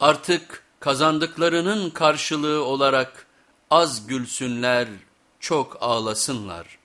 Artık kazandıklarının karşılığı olarak az gülsünler, çok ağlasınlar.